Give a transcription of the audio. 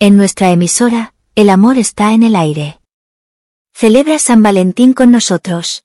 En nuestra emisora, el amor está en el aire. Celebra San Valentín con nosotros.